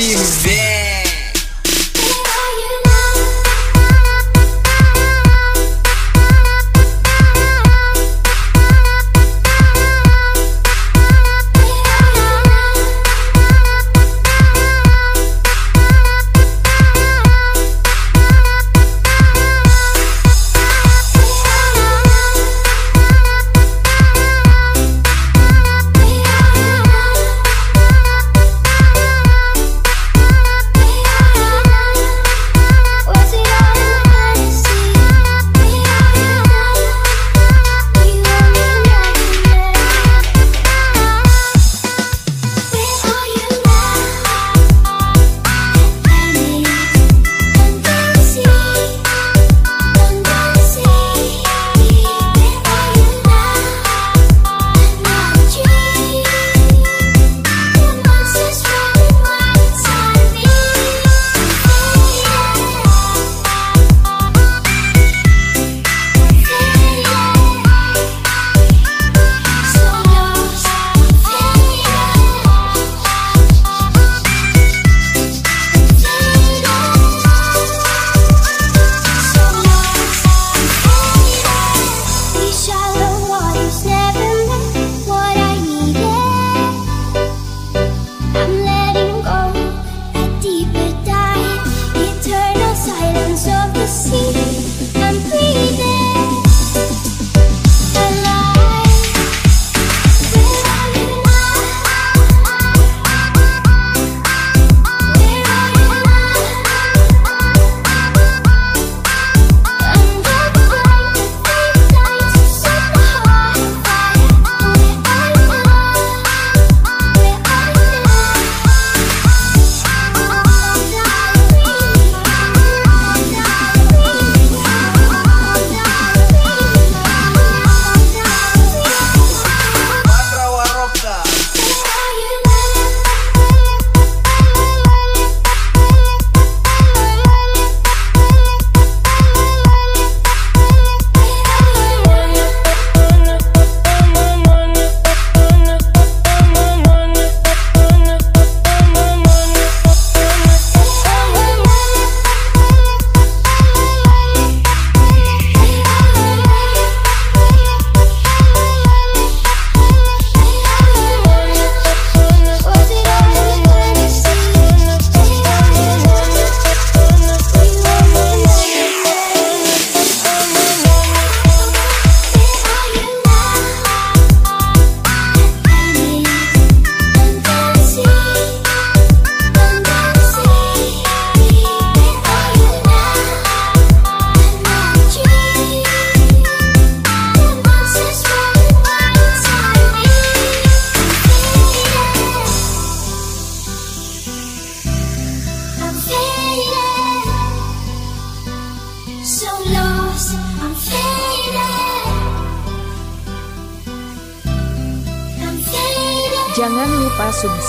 Bim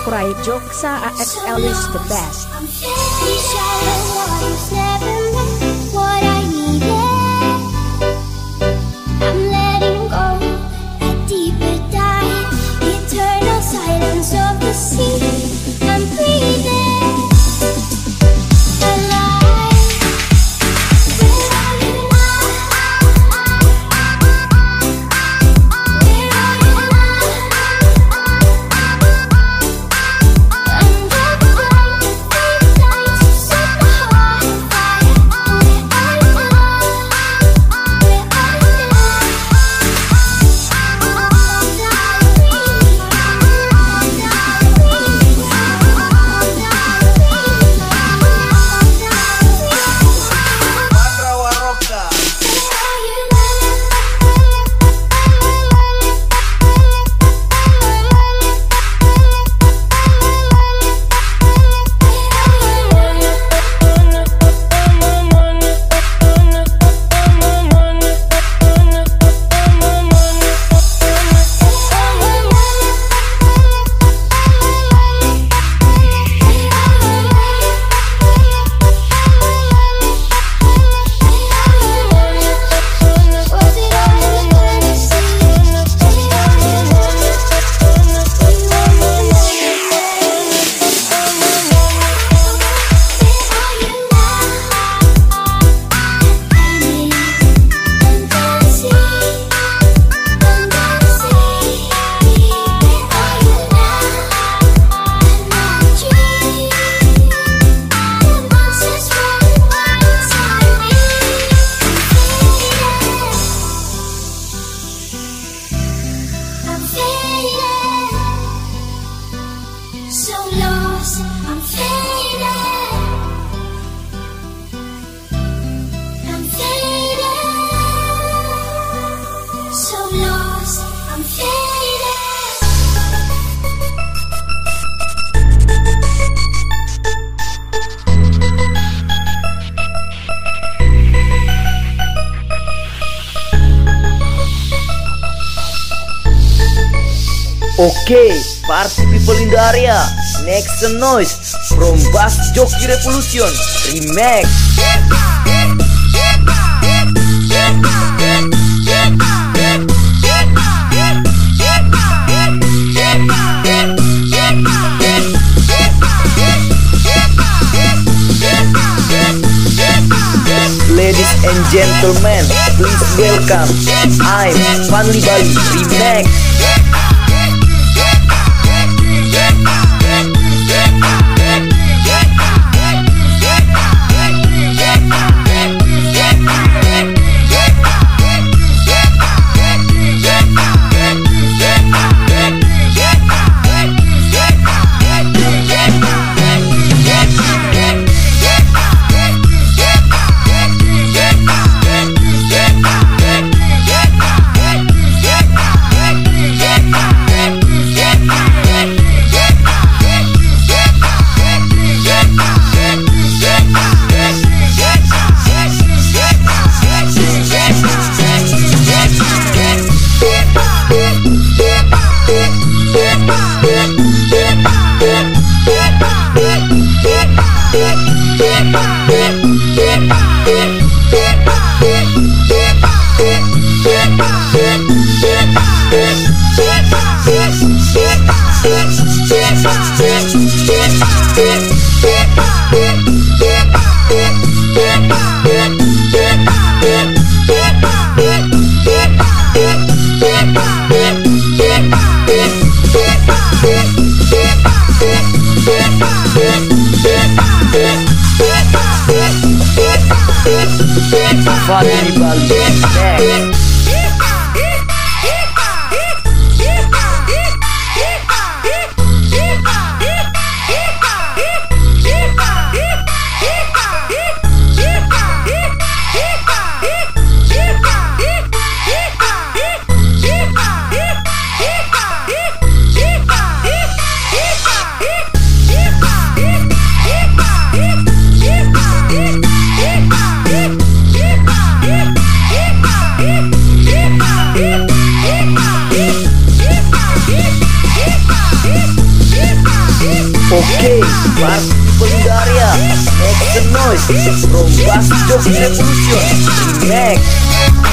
subscribe Joksa AXL is the best. Okay, party people in the area, some noise from Bass Jockey Revolution Remix. Ladies and gentlemen, please welcome I'm Fanli Bali Remix. Bali Remix. Party the make some noise from Bass Jockey Revolution Remix.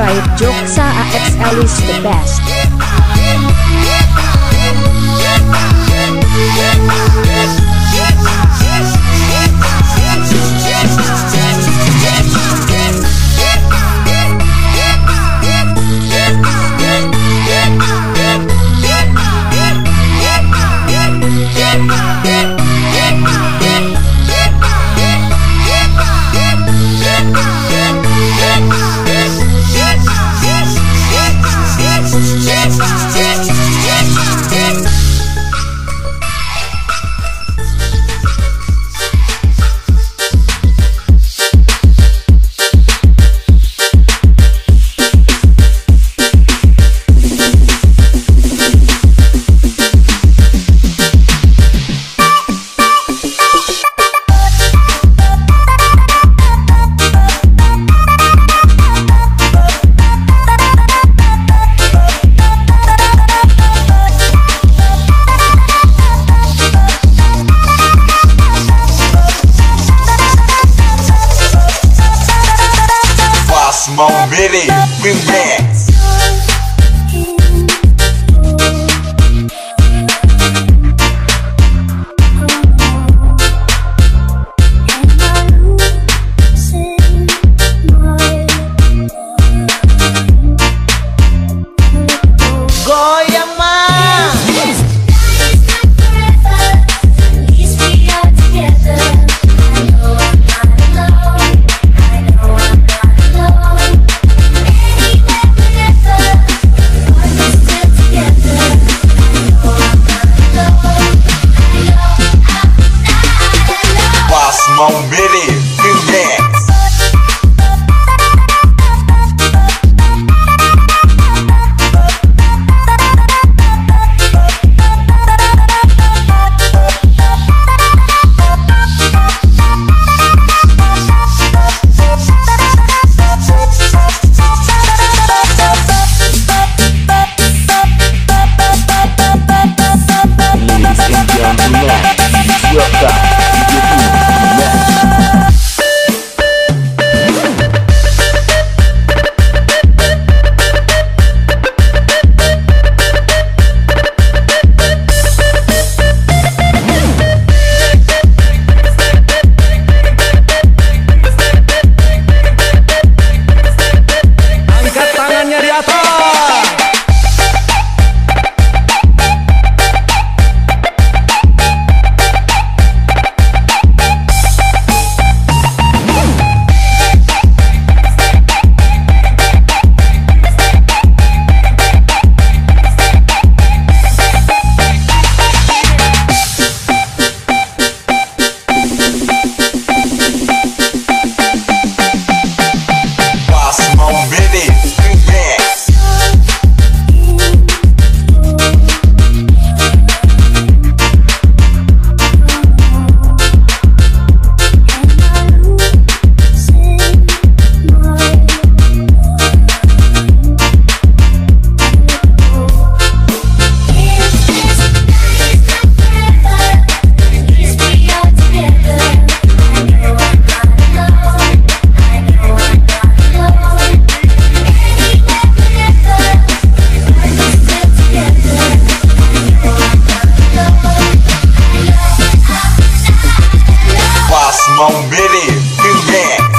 Subscribe Joksa AXL is the best. Miri Remix Goyang